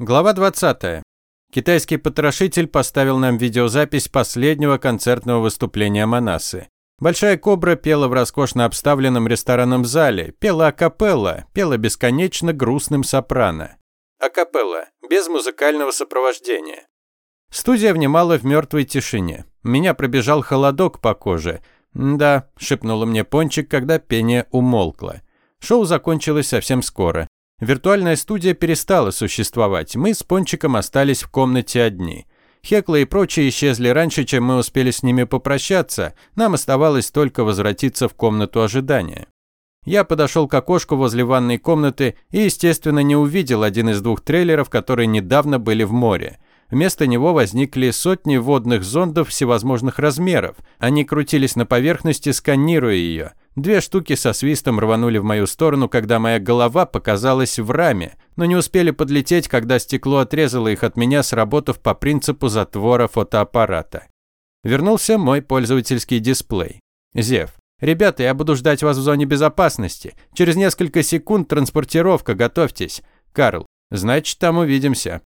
Глава 20. Китайский потрошитель поставил нам видеозапись последнего концертного выступления Манасы. Большая кобра пела в роскошно обставленном ресторанном зале, пела акапелла, пела бесконечно грустным сопрано. Акапелла, без музыкального сопровождения. Студия внимала в мертвой тишине. Меня пробежал холодок по коже. «Да», – шепнула мне Пончик, когда пение умолкло. Шоу закончилось совсем скоро. Виртуальная студия перестала существовать, мы с Пончиком остались в комнате одни. Хекла и прочие исчезли раньше, чем мы успели с ними попрощаться, нам оставалось только возвратиться в комнату ожидания. Я подошел к окошку возле ванной комнаты и, естественно, не увидел один из двух трейлеров, которые недавно были в море. Вместо него возникли сотни водных зондов всевозможных размеров. Они крутились на поверхности, сканируя ее. Две штуки со свистом рванули в мою сторону, когда моя голова показалась в раме, но не успели подлететь, когда стекло отрезало их от меня, сработав по принципу затвора фотоаппарата. Вернулся мой пользовательский дисплей. Зев. «Ребята, я буду ждать вас в зоне безопасности. Через несколько секунд транспортировка, готовьтесь. Карл, значит, там увидимся».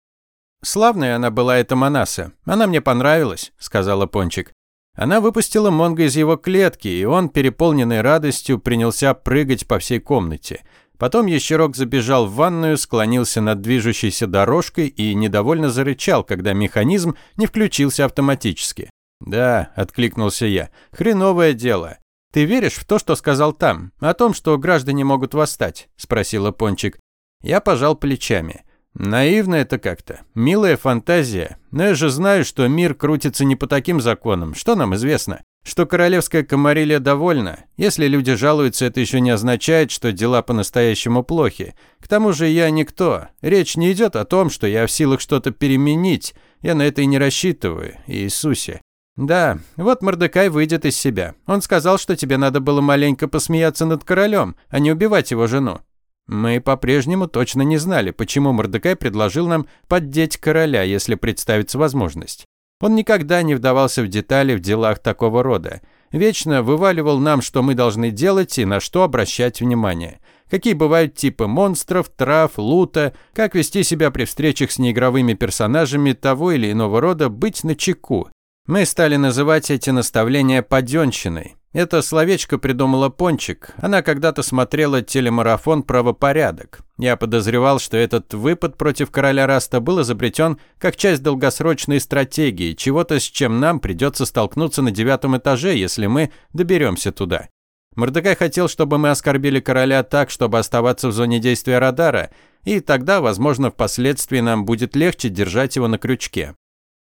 «Славная она была, эта Манаса. Она мне понравилась», – сказала Пончик. Она выпустила Монго из его клетки, и он, переполненный радостью, принялся прыгать по всей комнате. Потом ящерок забежал в ванную, склонился над движущейся дорожкой и недовольно зарычал, когда механизм не включился автоматически. «Да», – откликнулся я, – «хреновое дело». «Ты веришь в то, что сказал там? О том, что граждане могут восстать?» – спросила Пончик. Я пожал плечами. Наивно это как-то. Милая фантазия. Но я же знаю, что мир крутится не по таким законам. Что нам известно? Что королевская комарилья довольна. Если люди жалуются, это еще не означает, что дела по-настоящему плохи. К тому же я никто. Речь не идет о том, что я в силах что-то переменить. Я на это и не рассчитываю. Иисусе. Да, вот Мордекай выйдет из себя. Он сказал, что тебе надо было маленько посмеяться над королем, а не убивать его жену. Мы по-прежнему точно не знали, почему Мордекай предложил нам поддеть короля, если представится возможность. Он никогда не вдавался в детали в делах такого рода. Вечно вываливал нам, что мы должны делать и на что обращать внимание. Какие бывают типы монстров, трав, лута, как вести себя при встречах с неигровыми персонажами того или иного рода, быть начеку. Мы стали называть эти наставления «паденщиной». Это словечко придумала Пончик. Она когда-то смотрела телемарафон «Правопорядок». Я подозревал, что этот выпад против короля Раста был изобретен как часть долгосрочной стратегии, чего-то, с чем нам придется столкнуться на девятом этаже, если мы доберемся туда. Мордекай хотел, чтобы мы оскорбили короля так, чтобы оставаться в зоне действия радара, и тогда, возможно, впоследствии нам будет легче держать его на крючке.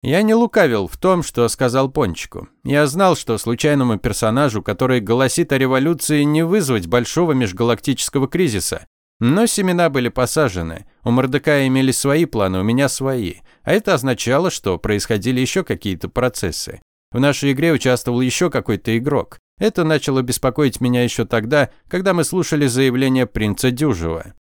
Я не лукавил в том, что сказал Пончику. Я знал, что случайному персонажу, который голосит о революции, не вызвать большого межгалактического кризиса. Но семена были посажены. У Мордекая имели свои планы, у меня свои. А это означало, что происходили еще какие-то процессы. В нашей игре участвовал еще какой-то игрок. Это начало беспокоить меня еще тогда, когда мы слушали заявление принца Дюжева.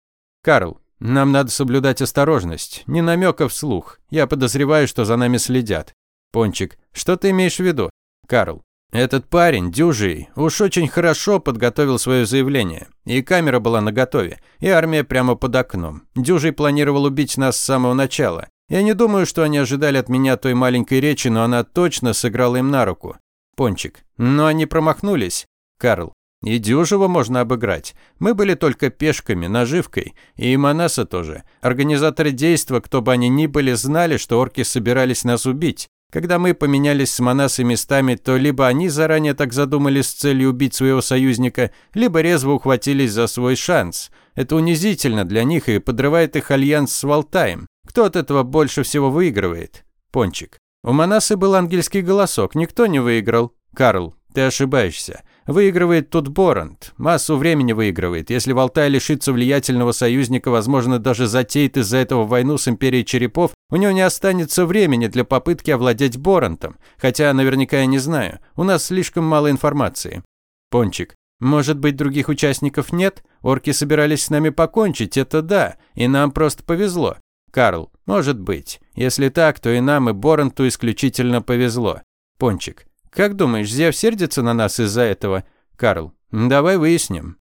«Карл, нам надо соблюдать осторожность, не намека вслух. Я подозреваю, что за нами следят. Пончик, что ты имеешь в виду? Карл, этот парень, дюжий, уж очень хорошо подготовил свое заявление. И камера была наготове, и армия прямо под окном. Дюжий планировал убить нас с самого начала. Я не думаю, что они ожидали от меня той маленькой речи, но она точно сыграла им на руку. Пончик, но они промахнулись. Карл, и дюжего можно обыграть. Мы были только пешками, наживкой. И Манаса тоже. Организаторы действа, кто бы они ни были, знали, что орки собирались нас убить. Когда мы поменялись с Манасой местами, то либо они заранее так задумались с целью убить своего союзника, либо резво ухватились за свой шанс. Это унизительно для них и подрывает их альянс с Валтаем. Кто от этого больше всего выигрывает? Пончик. У Манасы был ангельский голосок, никто не выиграл. Карл, ты ошибаешься. Выигрывает тут Борант. Массу времени выигрывает. Если Волтай лишится влиятельного союзника, возможно, даже затеет из-за этого войну с Империей Черепов, у него не останется времени для попытки овладеть Борантом. Хотя наверняка я не знаю. У нас слишком мало информации. Пончик. Может быть, других участников нет? Орки собирались с нами покончить, это да. И нам просто повезло. Карл. Может быть. Если так, то и нам, и Боранту исключительно повезло. Пончик. Как думаешь, Зев сердится на нас из-за этого? Карл, давай выясним.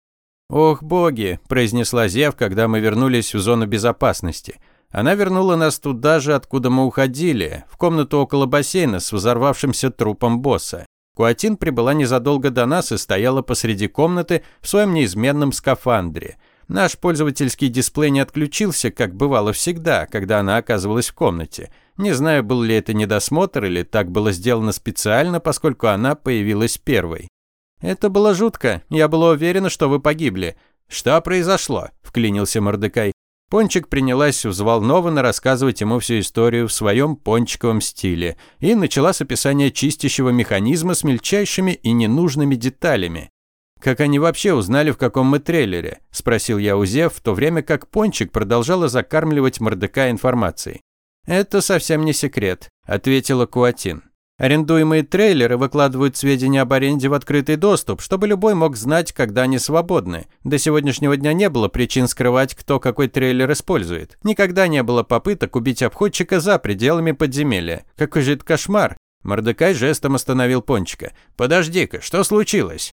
Ох, боги, произнесла Зев, когда мы вернулись в зону безопасности. Она вернула нас туда же, откуда мы уходили, в комнату около бассейна с взорвавшимся трупом босса. Куатин прибыла незадолго до нас и стояла посреди комнаты в своем неизменном скафандре. Наш пользовательский дисплей не отключился, как бывало всегда, когда она оказывалась в комнате. Не знаю, был ли это недосмотр или так было сделано специально, поскольку она появилась первой. «Это было жутко. Я была уверена, что вы погибли». «Что произошло?» – вклинился Мордекай. Пончик принялась взволнованно рассказывать ему всю историю в своем пончиковом стиле и начала с описания чистящего механизма с мельчайшими и ненужными деталями. «Как они вообще узнали, в каком мы трейлере?» – спросил я у Зев, в то время как Пончик продолжала закармливать Мордека информацией. «Это совсем не секрет», – ответила Куатин. Арендуемые трейлеры выкладывают сведения об аренде в открытый доступ, чтобы любой мог знать, когда они свободны. До сегодняшнего дня не было причин скрывать, кто какой трейлер использует. Никогда не было попыток убить обходчика за пределами подземелья. Какой же это кошмар. Мордекай жестом остановил Пончика. «Подожди-ка, что случилось?»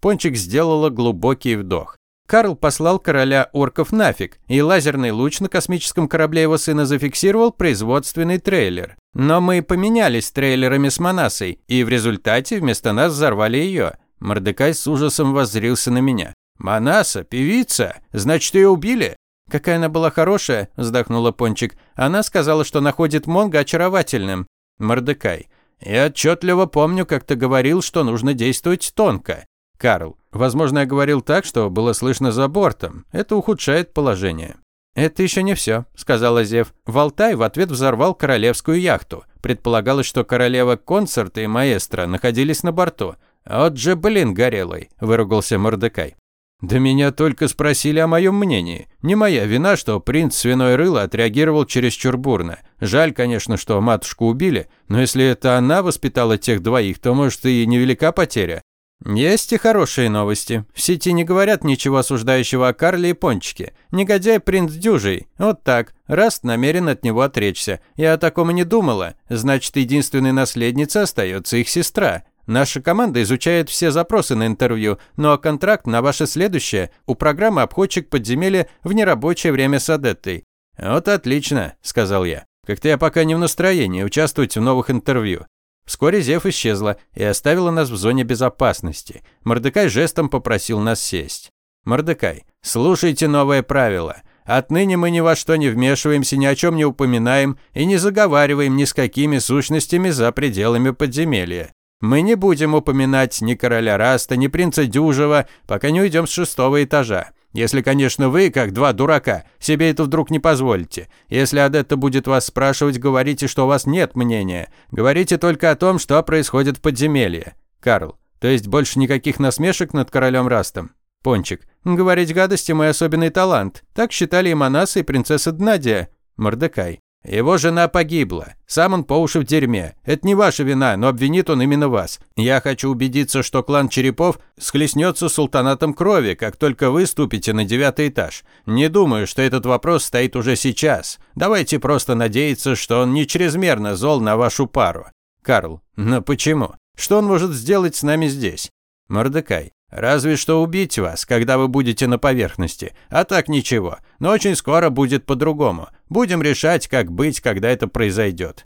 Пончик сделала глубокий вдох. Карл послал короля орков нафиг, и лазерный луч на космическом корабле его сына зафиксировал производственный трейлер. Но мы поменялись трейлерами с Манасой, и в результате вместо нас взорвали ее. Мордекай с ужасом воззрился на меня. «Манаса, певица? Значит, ее убили?» «Какая она была хорошая», – вздохнула Пончик. «Она сказала, что находит Монга очаровательным». Мордекай. «Я отчетливо помню, как ты говорил, что нужно действовать тонко». Карл. Возможно, я говорил так, что было слышно за бортом. Это ухудшает положение. «Это еще не все», – сказала Зев. Валтай в ответ взорвал королевскую яхту. Предполагалось, что королева концерта и маэстро находились на борту. «От же, блин, горелый», – выругался Мордекай. «Да меня только спросили о моем мнении. Не моя вина, что принц Свиной Рыло отреагировал чересчур бурно. Жаль, конечно, что матушку убили, но если это она воспитала тех двоих, то, может, и невелика потеря. Есть и хорошие новости. В сети не говорят ничего осуждающего о Карле и Пончике. Негодяй принц Дюжий. Вот так. Раст намерен от него отречься. Я о таком и не думала. Значит, единственной наследницей остается их сестра. Наша команда изучает все запросы на интервью, ну а контракт на ваше следующее у программы «Обходчик подземелья» в нерабочее время с Адеттой. «Вот отлично», – сказал я. «Как-то я пока не в настроении участвовать в новых интервью. Вскоре Зев исчезла и оставила нас в зоне безопасности. Мордекай жестом попросил нас сесть. «Мордекай, слушайте новое правило. Отныне мы ни во что не вмешиваемся, ни о чем не упоминаем и не заговариваем ни с какими сущностями за пределами подземелья. Мы не будем упоминать ни короля Раста, ни принца Дюжева, пока не уйдем с шестого этажа. Если, конечно, вы, как два дурака, себе это вдруг не позволите. Если Адетта будет вас спрашивать, говорите, что у вас нет мнения. Говорите только о том, что происходит в подземелье. Карл. То есть больше никаких насмешек над королем Растом? Пончик. Говорить гадости мой особенный талант. Так считали и Манаса, и принцесса Днадия. Мордекай. Его жена погибла. Сам он по уши в дерьме. Это не ваша вина, но обвинит он именно вас. Я хочу убедиться, что клан Черепов схлестнется с султанатом крови, как только вы ступите на девятый этаж. Не думаю, что этот вопрос стоит уже сейчас. Давайте просто надеяться, что он не чрезмерно зол на вашу пару. Карл. Но почему? Что он может сделать с нами здесь? Мордекай. Разве что убить вас, когда вы будете на поверхности. А так ничего. Но очень скоро будет по-другому. Будем решать, как быть, когда это произойдет.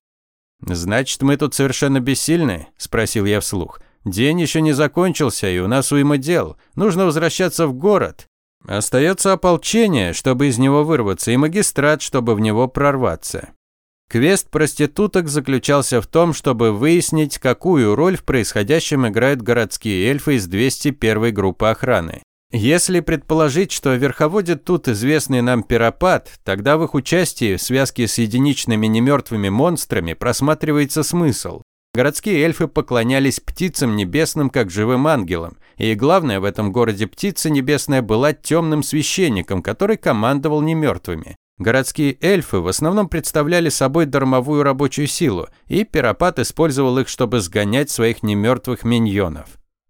Значит, мы тут совершенно бессильны? спросил я вслух. День еще не закончился, и у нас уйма дел. Нужно возвращаться в город. Остается ополчение, чтобы из него вырваться, и магистрат, чтобы в него прорваться. Квест проституток заключался в том, чтобы выяснить, какую роль в происходящем играют городские эльфы из 201 группы охраны. Если предположить, что верховодит тут известный нам пиропат, тогда в их участии в связке с единичными немертвыми монстрами просматривается смысл. Городские эльфы поклонялись птицам небесным как живым ангелам, и главное в этом городе птица небесная была темным священником, который командовал немертвыми. Городские эльфы в основном представляли собой дармовую рабочую силу, и Пиропат использовал их, чтобы сгонять своих немертвых миньонов.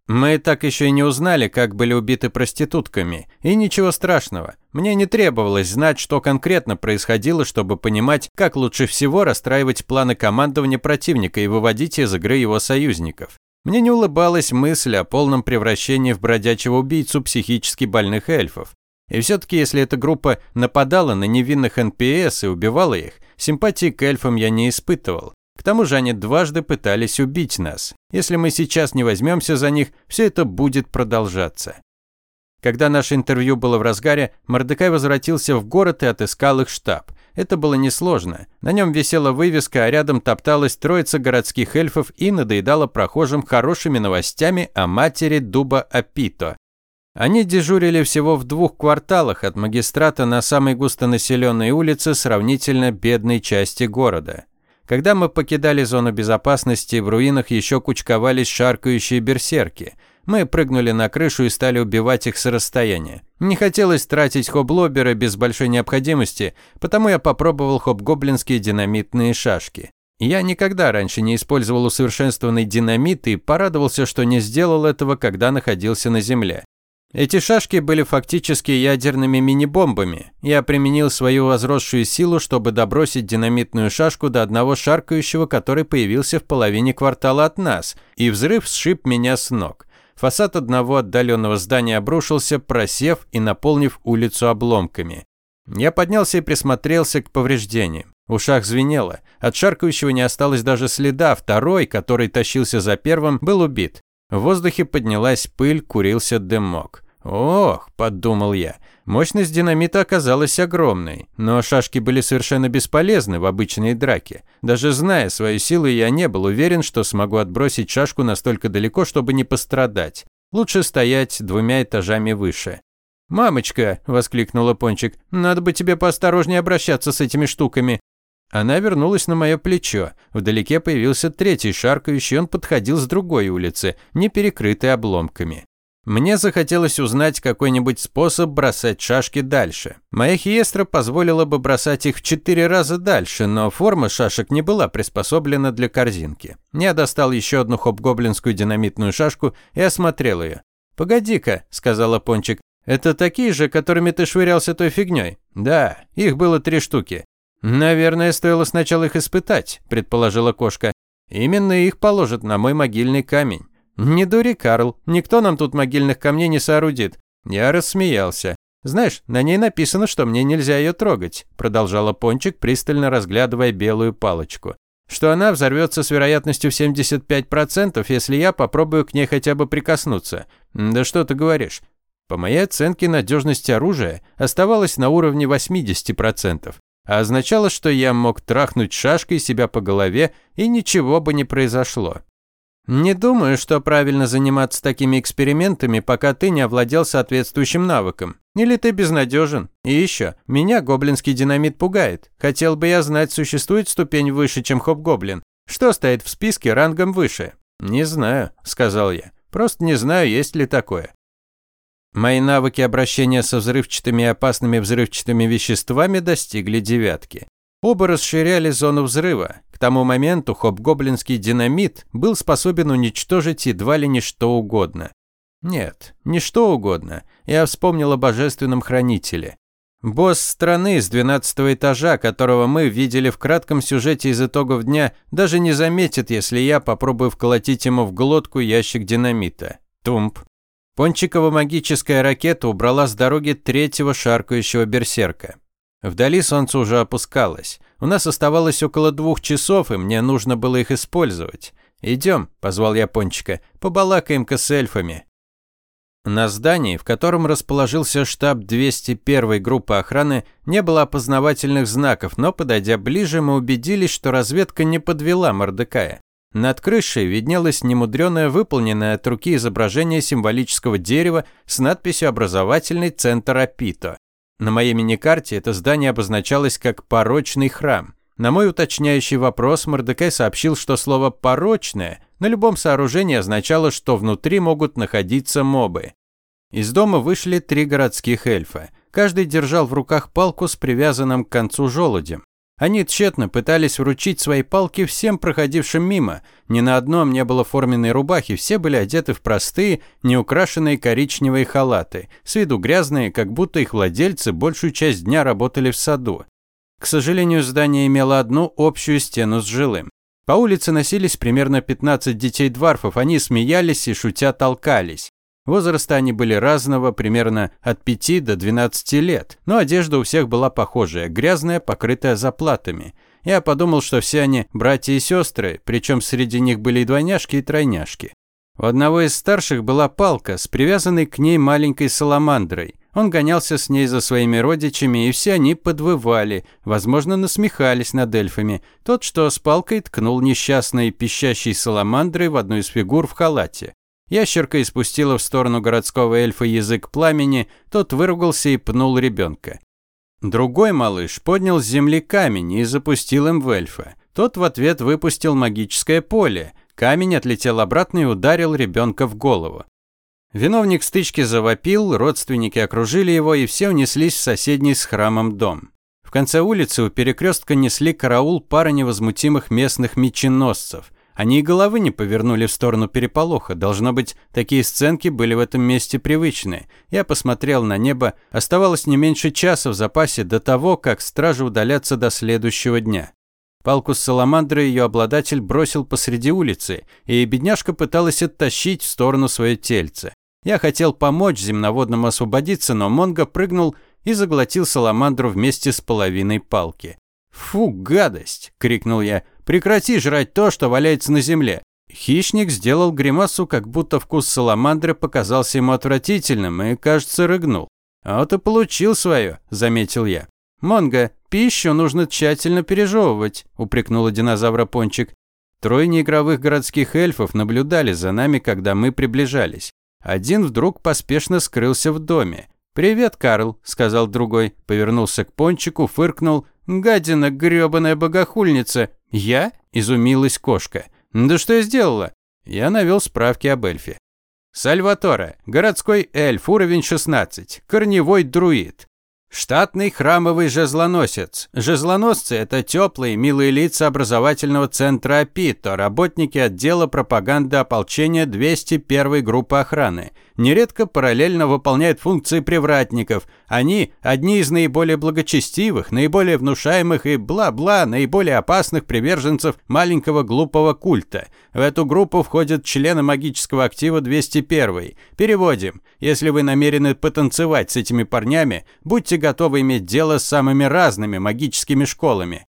Мы так еще и не узнали, как были убиты проститутками, и ничего страшного. Мне не требовалось знать, что конкретно происходило, чтобы понимать, как лучше всего расстраивать планы командования противника и выводить из игры его союзников. Мне не улыбалась мысль о полном превращении в бродячего убийцу психически больных эльфов. И все-таки, если эта группа нападала на невинных НПС и убивала их, симпатии к эльфам я не испытывал. К тому же они дважды пытались убить нас. Если мы сейчас не возьмемся за них, все это будет продолжаться. Когда наше интервью было в разгаре, Мордекай возвратился в город и отыскал их штаб. Это было несложно. На нем висела вывеска, а рядом топталась троица городских эльфов и надоедала прохожим хорошими новостями о матери дуба Апито. Они дежурили всего в двух кварталах от магистрата на самой густонаселенной улице сравнительно бедной части города. Когда мы покидали зону безопасности, в руинах еще кучковались шаркающие берсерки – мы прыгнули на крышу и стали убивать их с расстояния. Не хотелось тратить хоблоберы без большой необходимости, потому я попробовал хоб-гоблинские динамитные шашки. Я никогда раньше не использовал усовершенствованный динамит и порадовался, что не сделал этого, когда находился на земле. Эти шашки были фактически ядерными мини-бомбами. Я применил свою возросшую силу, чтобы добросить динамитную шашку до одного шаркающего, который появился в половине квартала от нас, и взрыв сшиб меня с ног. Фасад одного отдаленного здания обрушился, просев и наполнив улицу обломками. Я поднялся и присмотрелся к повреждениям. В ушах звенело. От шаркающего не осталось даже следа. Второй, который тащился за первым, был убит. В воздухе поднялась пыль, курился дымок. «Ох», – подумал я, – мощность динамита оказалась огромной, но шашки были совершенно бесполезны в обычной драке. Даже зная свою силу, я не был уверен, что смогу отбросить шашку настолько далеко, чтобы не пострадать. Лучше стоять двумя этажами выше. «Мамочка!» – воскликнула Пончик. «Надо бы тебе поосторожнее обращаться с этими штуками». Она вернулась на мое плечо. Вдалеке появился третий шаркающий, он подходил с другой улицы, не перекрытой обломками. Мне захотелось узнать какой-нибудь способ бросать шашки дальше. Моя хиестра позволила бы бросать их в четыре раза дальше, но форма шашек не была приспособлена для корзинки. Я достал еще одну хоб-гоблинскую динамитную шашку и осмотрел ее. «Погоди-ка», – сказала Пончик, – «это такие же, которыми ты швырялся той фигней?» «Да, их было три штуки». «Наверное, стоило сначала их испытать», – предположила кошка. «Именно их положат на мой могильный камень». «Не дури, Карл, никто нам тут могильных камней не соорудит». Я рассмеялся. «Знаешь, на ней написано, что мне нельзя ее трогать», продолжала Пончик, пристально разглядывая белую палочку. «Что она взорвется с вероятностью в 75%, если я попробую к ней хотя бы прикоснуться. Да что ты говоришь?» По моей оценке, надежность оружия оставалась на уровне 80%, а означало, что я мог трахнуть шашкой себя по голове, и ничего бы не произошло. Не думаю, что правильно заниматься такими экспериментами, пока ты не овладел соответствующим навыком. Или ты безнадежен. И еще, меня гоблинский динамит пугает. Хотел бы я знать, существует ступень выше, чем хоп-гоблин. Что стоит в списке рангом выше? Не знаю, сказал я. Просто не знаю, есть ли такое. Мои навыки обращения со взрывчатыми и опасными взрывчатыми веществами достигли девятки. Оба расширяли зону взрыва. К тому моменту хоб-гоблинский динамит был способен уничтожить едва ли не что угодно. Нет, не что угодно. Я вспомнил о божественном хранителе. Босс страны с 12 этажа, которого мы видели в кратком сюжете из итогов дня, даже не заметит, если я попробую вколотить ему в глотку ящик динамита. Тумп. Пончикова магическая ракета убрала с дороги третьего шаркающего берсерка. Вдали солнце уже опускалось. У нас оставалось около двух часов, и мне нужно было их использовать. «Идем», – позвал я Пончика, – «побалакаем-ка с эльфами». На здании, в котором расположился штаб 201-й группы охраны, не было опознавательных знаков, но, подойдя ближе, мы убедились, что разведка не подвела Мордекая. Над крышей виднелось немудреное выполненное от руки изображение символического дерева с надписью «Образовательный центр Апито». На моей миникарте это здание обозначалось как «порочный храм». На мой уточняющий вопрос Мордекай сообщил, что слово «порочное» на любом сооружении означало, что внутри могут находиться мобы. Из дома вышли три городских эльфа. Каждый держал в руках палку с привязанным к концу желудем. Они тщетно пытались вручить свои палки всем проходившим мимо. Ни на одном не было форменной рубахи, все были одеты в простые, неукрашенные коричневые халаты, с виду грязные, как будто их владельцы большую часть дня работали в саду. К сожалению, здание имело одну общую стену с жилым. По улице носились примерно 15 детей-дварфов, они смеялись и шутя толкались. Возраста они были разного, примерно от 5 до 12 лет, но одежда у всех была похожая, грязная, покрытая заплатами. Я подумал, что все они братья и сестры, причем среди них были и двойняшки, и тройняшки. У одного из старших была палка с привязанной к ней маленькой саламандрой. Он гонялся с ней за своими родичами, и все они подвывали, возможно, насмехались над эльфами. Тот, что с палкой ткнул несчастной пищащей саламандрой в одну из фигур в халате. Ящерка испустила в сторону городского эльфа язык пламени, тот выругался и пнул ребенка. Другой малыш поднял с земли камень и запустил им в эльфа. Тот в ответ выпустил магическое поле. Камень отлетел обратно и ударил ребенка в голову. Виновник стычки завопил, родственники окружили его, и все унеслись в соседний с храмом дом. В конце улицы у перекрестка несли караул пара невозмутимых местных меченосцев. Они и головы не повернули в сторону переполоха. Должно быть, такие сценки были в этом месте привычны. Я посмотрел на небо. Оставалось не меньше часа в запасе до того, как стражи удалятся до следующего дня. Палку с саламандрой ее обладатель бросил посреди улицы, и бедняжка пыталась оттащить в сторону свое тельце. Я хотел помочь земноводному освободиться, но Монго прыгнул и заглотил саламандру вместе с половиной палки. «Фу, гадость!» – крикнул я. «Прекрати жрать то, что валяется на земле!» Хищник сделал гримасу, как будто вкус саламандры показался ему отвратительным и, кажется, рыгнул. «А вот и получил свое», – заметил я. «Монго, пищу нужно тщательно пережевывать», – упрекнула динозавра Пончик. Трое неигровых городских эльфов наблюдали за нами, когда мы приближались. Один вдруг поспешно скрылся в доме. «Привет, Карл», – сказал другой, повернулся к пончику, фыркнул. «Гадина, грёбаная богохульница!» «Я?» – изумилась кошка. «Да что я сделала?» Я навел справки об эльфе. Сальваторе, городской эльф, уровень 16, корневой друид. Штатный храмовый жезлоносец. Жезлоносцы – это теплые, милые лица образовательного центра АПИТО, работники отдела пропаганды ополчения 201 группы охраны. Нередко параллельно выполняют функции привратников. Они – одни из наиболее благочестивых, наиболее внушаемых и бла-бла, наиболее опасных приверженцев маленького глупого культа. В эту группу входят члены магического актива 201. Переводим. Если вы намерены потанцевать с этими парнями, будьте готовы иметь дело с самыми разными магическими школами.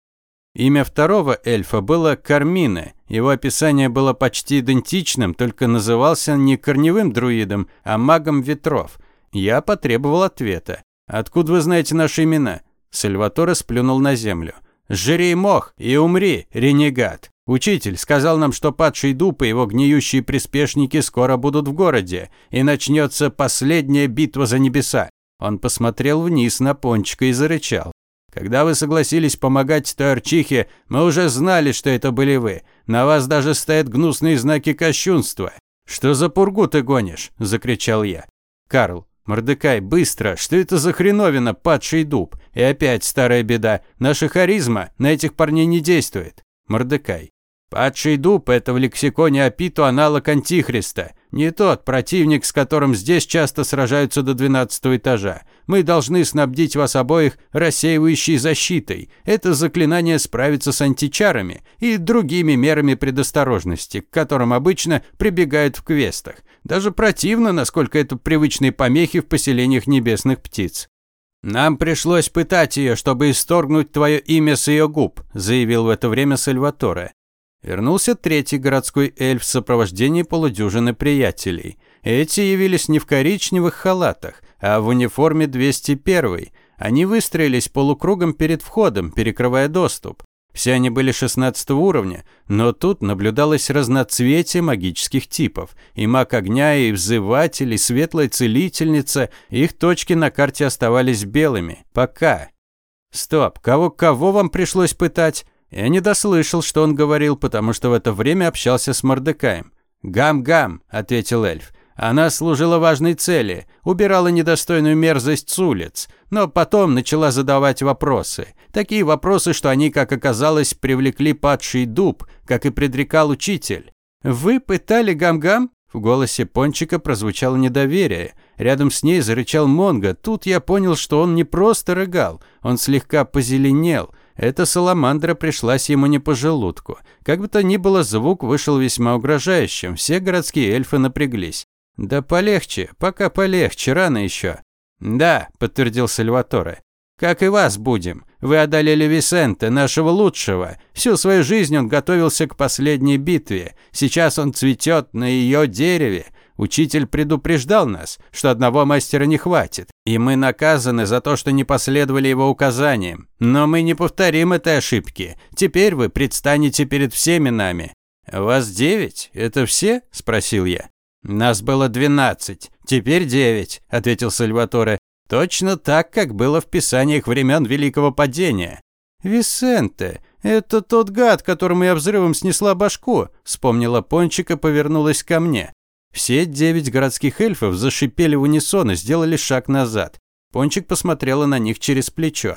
Имя второго эльфа было Кармина. Его описание было почти идентичным, только назывался не корневым друидом, а магом ветров. Я потребовал ответа. «Откуда вы знаете наши имена?» Сальваторе сплюнул на землю. «Жри мох и умри, ренегат!» Учитель сказал нам, что падший дуб и его гниющие приспешники скоро будут в городе, и начнется последняя битва за небеса. Он посмотрел вниз на Пончика и зарычал. Когда вы согласились помогать той арчихе, мы уже знали, что это были вы. На вас даже стоят гнусные знаки кощунства. Что за пургу ты гонишь? закричал я. Карл, Мордекай, быстро! Что это за хреновина, падший дуб? И опять старая беда. Наша харизма на этих парней не действует. Мордекай. Падший дуб – это в лексиконе Апиту аналог Антихриста. Не тот противник, с которым здесь часто сражаются до 12 этажа. Мы должны снабдить вас обоих рассеивающей защитой. Это заклинание справится с античарами и другими мерами предосторожности, к которым обычно прибегают в квестах. Даже противно, насколько это привычные помехи в поселениях небесных птиц. «Нам пришлось пытать ее, чтобы исторгнуть твое имя с ее губ», заявил в это время Сальваторе. Вернулся третий городской эльф в сопровождении полудюжины приятелей. Эти явились не в коричневых халатах, а в униформе 201. Они выстроились полукругом перед входом, перекрывая доступ. Все они были 16 уровня, но тут наблюдалось разноцветие магических типов. И маг огня, и взыватель, и светлая целительница, их точки на карте оставались белыми. Пока. Стоп, кого-кого вам пришлось пытать? Я не дослышал, что он говорил, потому что в это время общался с Мордекаем. «Гам-гам», – ответил эльф. Она служила важной цели, убирала недостойную мерзость с улиц, но потом начала задавать вопросы. Такие вопросы, что они, как оказалось, привлекли падший дуб, как и предрекал учитель. «Вы пытали гам-гам?» В голосе Пончика прозвучало недоверие. Рядом с ней зарычал Монго. Тут я понял, что он не просто рыгал, он слегка позеленел – эта саламандра пришлась ему не по желудку. Как бы то ни было, звук вышел весьма угрожающим, все городские эльфы напряглись. Да полегче, пока полегче, рано еще. Да, подтвердил Сальваторе. Как и вас будем. Вы одолели Висенте, нашего лучшего. Всю свою жизнь он готовился к последней битве. Сейчас он цветет на ее дереве. Учитель предупреждал нас, что одного мастера не хватит, и мы наказаны за то, что не последовали его указаниям. Но мы не повторим этой ошибки. Теперь вы предстанете перед всеми нами. Вас девять? Это все? спросил я. Нас было двенадцать, теперь девять, ответил Сальваторе. Точно так, как было в писаниях времен Великого Падения. Висенте, это тот гад, которому я взрывом снесла башку, вспомнила Пончик и повернулась ко мне. Все девять городских эльфов зашипели в унисон и сделали шаг назад. Пончик посмотрела на них через плечо.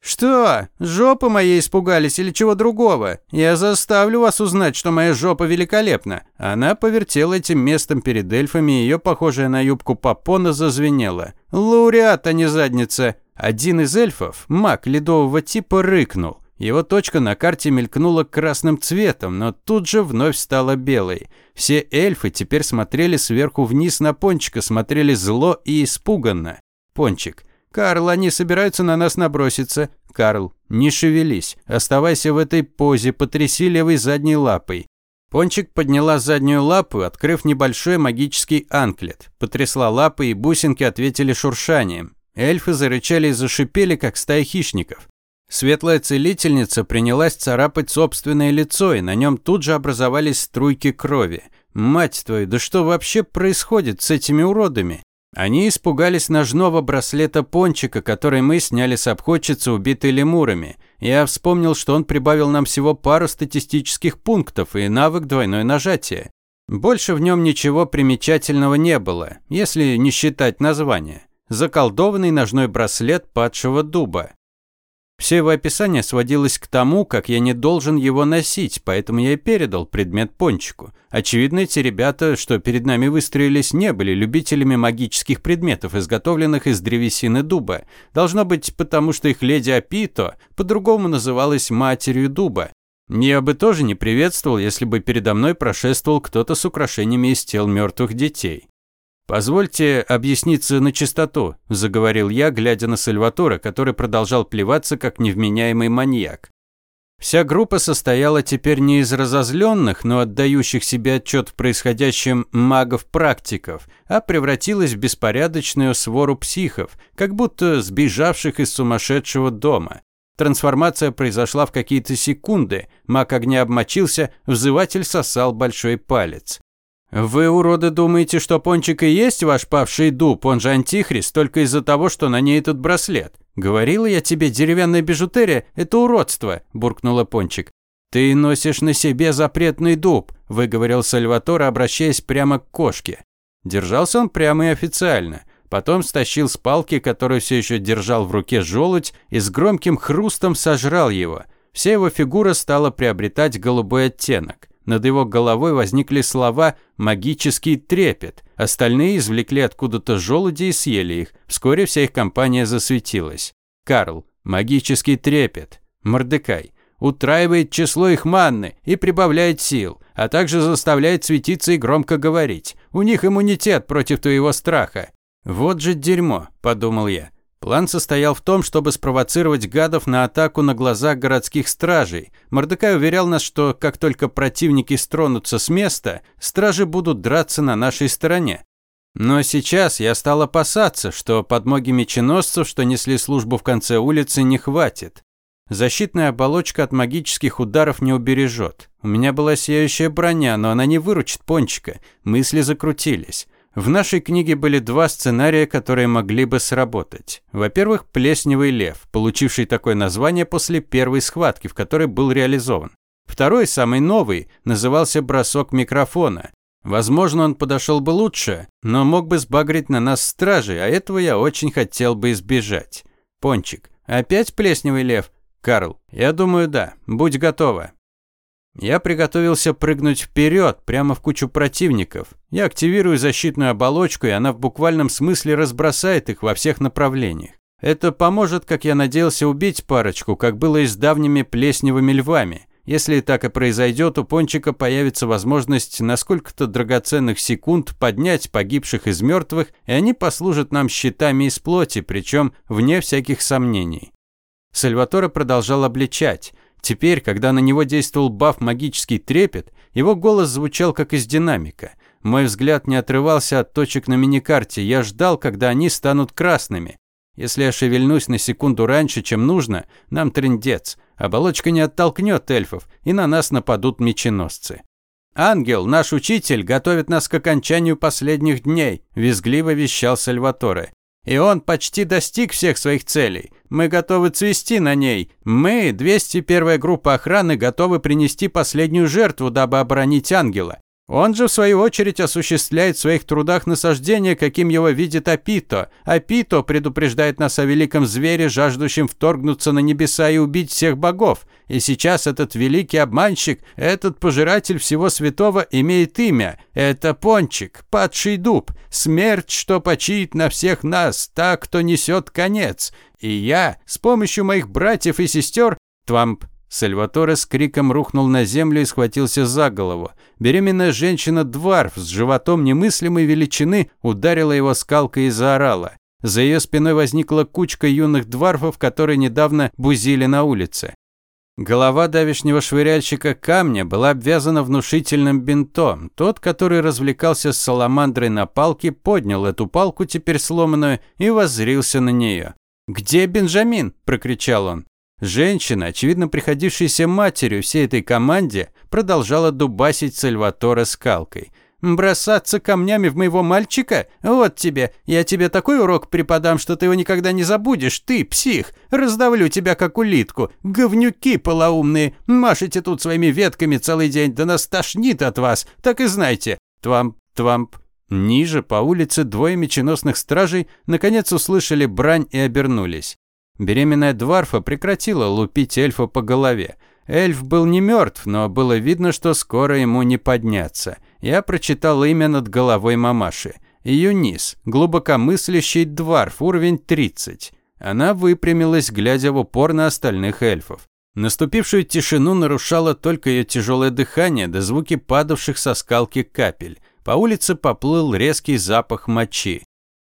«Что? Жопы моей испугались или чего другого? Я заставлю вас узнать, что моя жопа великолепна». Она повертела этим местом перед эльфами, и ее, похожая на юбку попона, зазвенела. «Лауреат, а не задница!» Один из эльфов, маг ледового типа, рыкнул. Его точка на карте мелькнула красным цветом, но тут же вновь стала белой. Все эльфы теперь смотрели сверху вниз на Пончика, смотрели зло и испуганно. Пончик. «Карл, они собираются на нас наброситься». «Карл, не шевелись. Оставайся в этой позе, потряси левой задней лапой». Пончик подняла заднюю лапу, открыв небольшой магический анклет. Потрясла лапой, и бусинки ответили шуршанием. Эльфы зарычали и зашипели, как стая хищников. Светлая целительница принялась царапать собственное лицо, и на нем тут же образовались струйки крови. Мать твою, да что вообще происходит с этими уродами? Они испугались ножного браслета пончика, который мы сняли с обходчицы, убитой лемурами. Я вспомнил, что он прибавил нам всего пару статистических пунктов и навык двойное нажатие. Больше в нем ничего примечательного не было, если не считать название. Заколдованный ножной браслет падшего дуба. Все его описание сводилось к тому, как я не должен его носить, поэтому я и передал предмет пончику. Очевидно, эти ребята, что перед нами выстроились, не были любителями магических предметов, изготовленных из древесины дуба. Должно быть, потому что их леди Апито по-другому называлась матерью дуба. Я бы тоже не приветствовал, если бы передо мной прошествовал кто-то с украшениями из тел мертвых детей. «Позвольте объясниться на чистоту», – заговорил я, глядя на Сальватора, который продолжал плеваться, как невменяемый маньяк. Вся группа состояла теперь не из разозленных, но отдающих себе отчет в происходящем магов-практиков, а превратилась в беспорядочную свору психов, как будто сбежавших из сумасшедшего дома. Трансформация произошла в какие-то секунды, маг огня обмочился, взыватель сосал большой палец. «Вы, уроды, думаете, что Пончик и есть ваш павший дуб, он же антихрист, только из-за того, что на ней этот браслет? Говорила я тебе, деревянная бижутерия – это уродство», – буркнула Пончик. «Ты носишь на себе запретный дуб», – выговорил Сальватор, обращаясь прямо к кошке. Держался он прямо и официально. Потом стащил с палки, которую все еще держал в руке желудь, и с громким хрустом сожрал его. Вся его фигура стала приобретать голубой оттенок. Над его головой возникли слова «магический трепет». Остальные извлекли откуда-то желуди и съели их. Вскоре вся их компания засветилась. Карл. Магический трепет. Мордекай. Утраивает число их манны и прибавляет сил, а также заставляет светиться и громко говорить. У них иммунитет против твоего страха. Вот же дерьмо, подумал я. План состоял в том, чтобы спровоцировать гадов на атаку на глазах городских стражей. Мордекай уверял нас, что как только противники стронутся с места, стражи будут драться на нашей стороне. Но сейчас я стал опасаться, что подмоги меченосцев, что несли службу в конце улицы, не хватит. Защитная оболочка от магических ударов не убережет. У меня была сияющая броня, но она не выручит пончика. Мысли закрутились. В нашей книге были два сценария, которые могли бы сработать. Во-первых, «Плесневый лев», получивший такое название после первой схватки, в которой был реализован. Второй, самый новый, назывался «Бросок микрофона». Возможно, он подошел бы лучше, но мог бы сбагрить на нас стражи, а этого я очень хотел бы избежать. Пончик. Опять плесневый лев? Карл. Я думаю, да. Будь готова. Я приготовился прыгнуть вперед, прямо в кучу противников. Я активирую защитную оболочку, и она в буквальном смысле разбросает их во всех направлениях. Это поможет, как я надеялся, убить парочку, как было и с давними плесневыми львами. Если так и произойдет, у Пончика появится возможность на сколько-то драгоценных секунд поднять погибших из мертвых, и они послужат нам щитами из плоти, причем вне всяких сомнений. Сальваторе продолжал обличать. Теперь, когда на него действовал баф «Магический трепет», его голос звучал как из динамика. Мой взгляд не отрывался от точек на миникарте, я ждал, когда они станут красными. Если я шевельнусь на секунду раньше, чем нужно, нам трындец. Оболочка не оттолкнет эльфов, и на нас нападут меченосцы. «Ангел, наш учитель, готовит нас к окончанию последних дней», – визгливо вещал Сальваторе. «И он почти достиг всех своих целей. Мы готовы цвести на ней. Мы, 201-я группа охраны, готовы принести последнюю жертву, дабы оборонить ангела. Он же, в свою очередь, осуществляет в своих трудах насаждение, каким его видит Апито. Апито предупреждает нас о великом звере, жаждущем вторгнуться на небеса и убить всех богов. И сейчас этот великий обманщик, этот пожиратель всего святого имеет имя. Это Пончик, падший дуб, смерть, что почиет на всех нас, так, кто несет конец. И я, с помощью моих братьев и сестер, Твамп Сальваторе с криком рухнул на землю и схватился за голову. Беременная женщина-дварф с животом немыслимой величины ударила его скалкой и заорала. За ее спиной возникла кучка юных дварфов, которые недавно бузили на улице. Голова давешнего швыряльщика камня была обвязана внушительным бинтом. Тот, который развлекался с саламандрой на палке, поднял эту палку, теперь сломанную, и воззрился на нее. «Где Бенджамин?» – прокричал он. Женщина, очевидно приходившаяся матерью всей этой команде, продолжала дубасить Сальватора скалкой. «Бросаться камнями в моего мальчика? Вот тебе. Я тебе такой урок преподам, что ты его никогда не забудешь. Ты, псих. Раздавлю тебя, как улитку. Говнюки полоумные. Машете тут своими ветками целый день. Да нас тошнит от вас. Так и знайте. Твамп, твамп». Ниже, по улице, двое меченосных стражей наконец услышали брань и обернулись. Беременная Дварфа прекратила лупить эльфа по голове. Эльф был не мертв, но было видно, что скоро ему не подняться. Я прочитал имя над головой мамаши. Юнис, глубокомыслящий Дварф, уровень 30. Она выпрямилась, глядя в упор на остальных эльфов. Наступившую тишину нарушало только ее тяжелое дыхание до звуки падавших со скалки капель. По улице поплыл резкий запах мочи.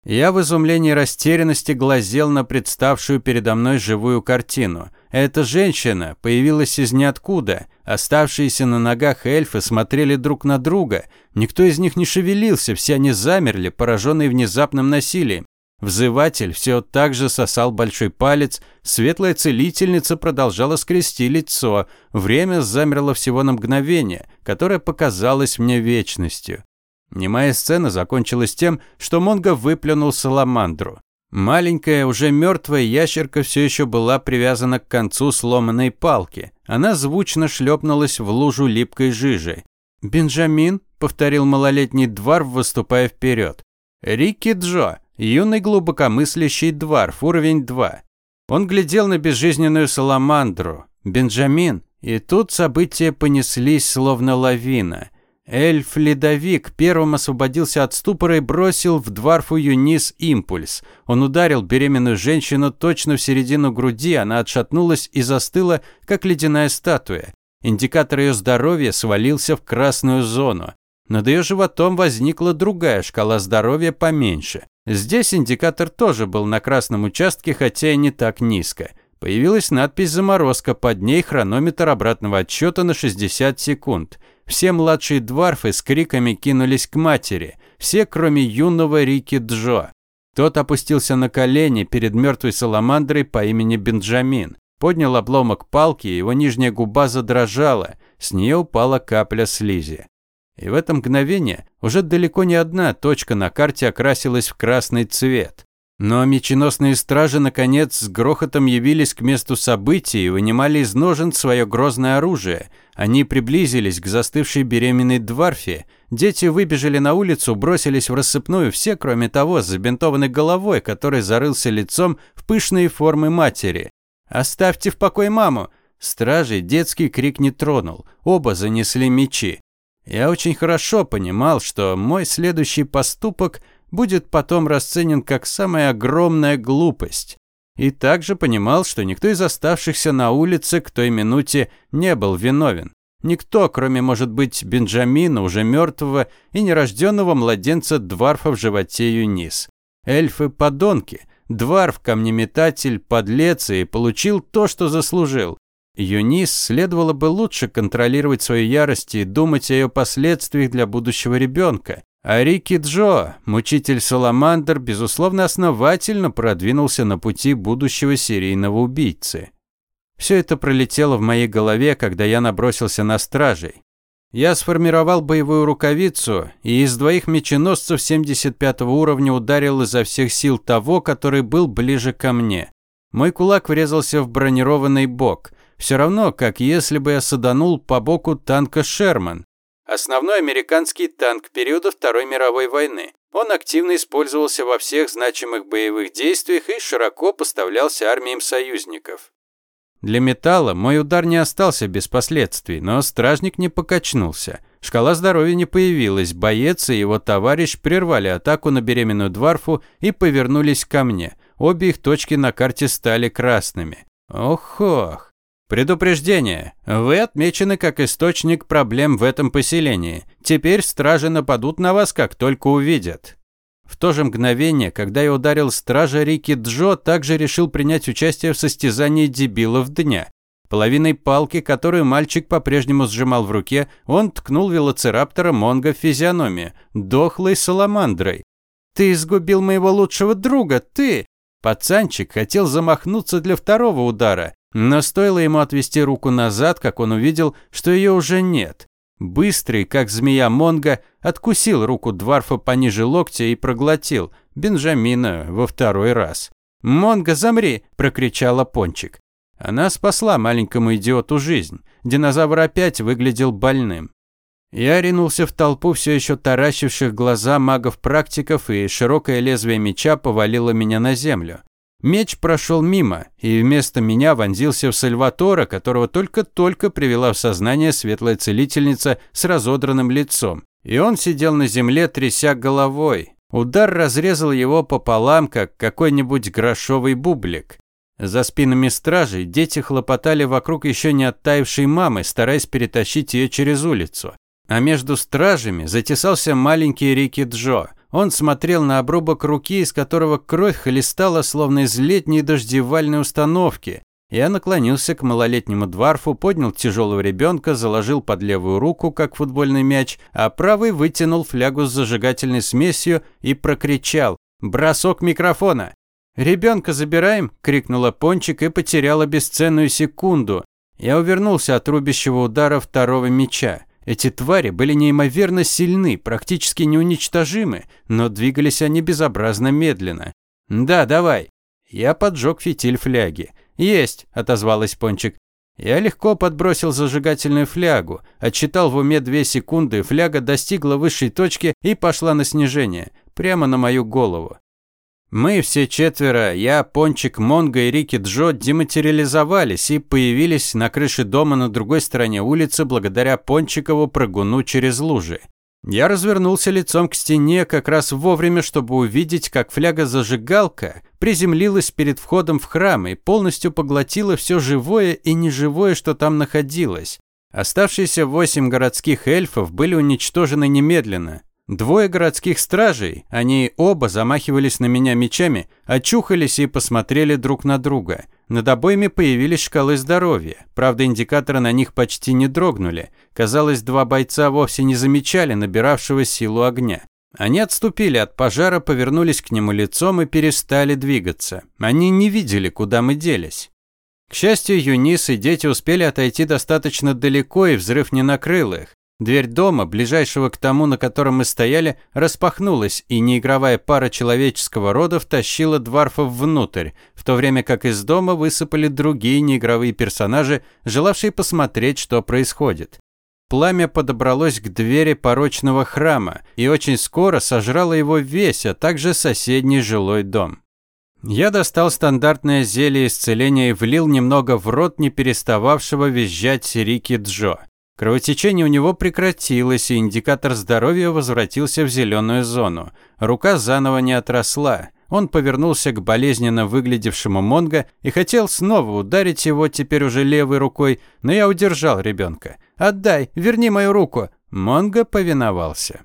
Я в изумлении и растерянности глазел на представшую передо мной живую картину. Эта женщина появилась из ниоткуда. Оставшиеся на ногах эльфы смотрели друг на друга. Никто из них не шевелился, все они замерли, пораженные внезапным насилием. Взыватель все так же сосал большой палец, светлая целительница продолжала скрести лицо. Время замерло всего на мгновение, которое показалось мне вечностью. Немая сцена закончилась тем, что Монго выплюнул саламандру. Маленькая, уже мертвая ящерка все еще была привязана к концу сломанной палки. Она звучно шлепнулась в лужу липкой жижи. «Бенджамин», — повторил малолетний дварф, выступая вперед. «Рикки Джо, юный глубокомыслящий дварф, уровень 2». Он глядел на безжизненную саламандру. «Бенджамин». И тут события понеслись, словно лавина. Эльф-ледовик первым освободился от ступора и бросил в дворфу Юнис импульс. Он ударил беременную женщину точно в середину груди, она отшатнулась и застыла, как ледяная статуя. Индикатор ее здоровья свалился в красную зону. Над ее животом возникла другая шкала здоровья поменьше. Здесь индикатор тоже был на красном участке, хотя и не так низко. Появилась надпись «Заморозка», под ней хронометр обратного отсчета на 60 секунд – все младшие дварфы с криками кинулись к матери, все, кроме юного Рики Джо. Тот опустился на колени перед мертвой саламандрой по имени Бенджамин. Поднял обломок палки, его нижняя губа задрожала, с нее упала капля слизи. И в это мгновение уже далеко не одна точка на карте окрасилась в красный цвет. Но меченосные стражи, наконец, с грохотом явились к месту событий и вынимали из ножен свое грозное оружие. Они приблизились к застывшей беременной дворфе. Дети выбежали на улицу, бросились в рассыпную, все, кроме того, с забинтованной головой, который зарылся лицом в пышные формы матери. «Оставьте в покое маму!» Стражей детский крик не тронул. Оба занесли мечи. Я очень хорошо понимал, что мой следующий поступок – будет потом расценен как самая огромная глупость. И также понимал, что никто из оставшихся на улице к той минуте не был виновен. Никто, кроме, может быть, Бенджамина, уже мертвого и нерожденного младенца Дварфа в животе Юнис. Эльфы – подонки. Дварф – камнеметатель, подлец и получил то, что заслужил. Юнис следовало бы лучше контролировать свою ярость и думать о ее последствиях для будущего ребенка. А Рики Джо, мучитель Саламандр, безусловно, основательно продвинулся на пути будущего серийного убийцы. Все это пролетело в моей голове, когда я набросился на стражей. Я сформировал боевую рукавицу и из двоих меченосцев 75 уровня ударил изо всех сил того, который был ближе ко мне. Мой кулак врезался в бронированный бок. Все равно, как если бы я саданул по боку танка «Шерман». Основной американский танк периода Второй мировой войны. Он активно использовался во всех значимых боевых действиях и широко поставлялся армиям союзников. Для металла мой удар не остался без последствий, но стражник не покачнулся. Шкала здоровья не появилась, боец и его товарищ прервали атаку на беременную Дварфу и повернулись ко мне. Обе их точки на карте стали красными. Ох-ох. Предупреждение. Вы отмечены как источник проблем в этом поселении. Теперь стражи нападут на вас, как только увидят. В то же мгновение, когда я ударил стража, Рики Джо также решил принять участие в состязании дебилов дня. Половиной палки, которую мальчик по-прежнему сжимал в руке, он ткнул велоцираптора Монго в физиономию, дохлой саламандрой. «Ты изгубил моего лучшего друга, ты!» Пацанчик хотел замахнуться для второго удара, но стоило ему отвести руку назад, как он увидел, что ее уже нет. Быстрый, как змея Монго, откусил руку Дварфа пониже локтя и проглотил Бенджамина во второй раз. «Монго, замри!» – прокричала Пончик. Она спасла маленькому идиоту жизнь. Динозавр опять выглядел больным. Я ринулся в толпу все еще таращивших глаза магов-практиков, и широкое лезвие меча повалило меня на землю. Меч прошел мимо, и вместо меня вонзился в Сальватора, которого только-только привела в сознание светлая целительница с разодранным лицом. И он сидел на земле, тряся головой. Удар разрезал его пополам, как какой-нибудь грошовый бублик. За спинами стражей дети хлопотали вокруг еще не оттаившей мамы, стараясь перетащить ее через улицу. А между стражами затесался маленький Рики Джо – он смотрел на обрубок руки, из которого кровь хлестала, словно из летней дождевальной установки. Я наклонился к малолетнему дворфу, поднял тяжелого ребенка, заложил под левую руку, как футбольный мяч, а правый вытянул флягу с зажигательной смесью и прокричал «Бросок микрофона!» «Ребенка забираем!» – крикнула Пончик и потеряла бесценную секунду. Я увернулся от рубящего удара второго мяча. Эти твари были неимоверно сильны, практически неуничтожимы, но двигались они безобразно медленно. «Да, давай». Я поджег фитиль фляги. «Есть», – отозвалась Пончик. Я легко подбросил зажигательную флягу, отчитал в уме две секунды, фляга достигла высшей точки и пошла на снижение, прямо на мою голову. Мы все четверо, я, Пончик, Монго и Рики Джо, дематериализовались и появились на крыше дома на другой стороне улицы благодаря Пончикову прыгуну через лужи. Я развернулся лицом к стене как раз вовремя, чтобы увидеть, как фляга-зажигалка приземлилась перед входом в храм и полностью поглотила все живое и неживое, что там находилось. Оставшиеся восемь городских эльфов были уничтожены немедленно. Двое городских стражей, они оба замахивались на меня мечами, очухались и посмотрели друг на друга. Над обоими появились шкалы здоровья. Правда, индикаторы на них почти не дрогнули. Казалось, два бойца вовсе не замечали набиравшего силу огня. Они отступили от пожара, повернулись к нему лицом и перестали двигаться. Они не видели, куда мы делись. К счастью, Юнис и дети успели отойти достаточно далеко, и взрыв не накрыл их. Дверь дома, ближайшего к тому, на котором мы стояли, распахнулась, и неигровая пара человеческого рода втащила дворфов внутрь, в то время как из дома высыпали другие неигровые персонажи, желавшие посмотреть, что происходит. Пламя подобралось к двери порочного храма и очень скоро сожрало его весь, а также соседний жилой дом. Я достал стандартное зелье исцеления и влил немного в рот не перестававшего визжать Сирики Джо. Кровотечение у него прекратилось, и индикатор здоровья возвратился в зеленую зону. Рука заново не отросла. Он повернулся к болезненно выглядевшему Монго и хотел снова ударить его теперь уже левой рукой, но я удержал ребенка. «Отдай! Верни мою руку!» Монго повиновался.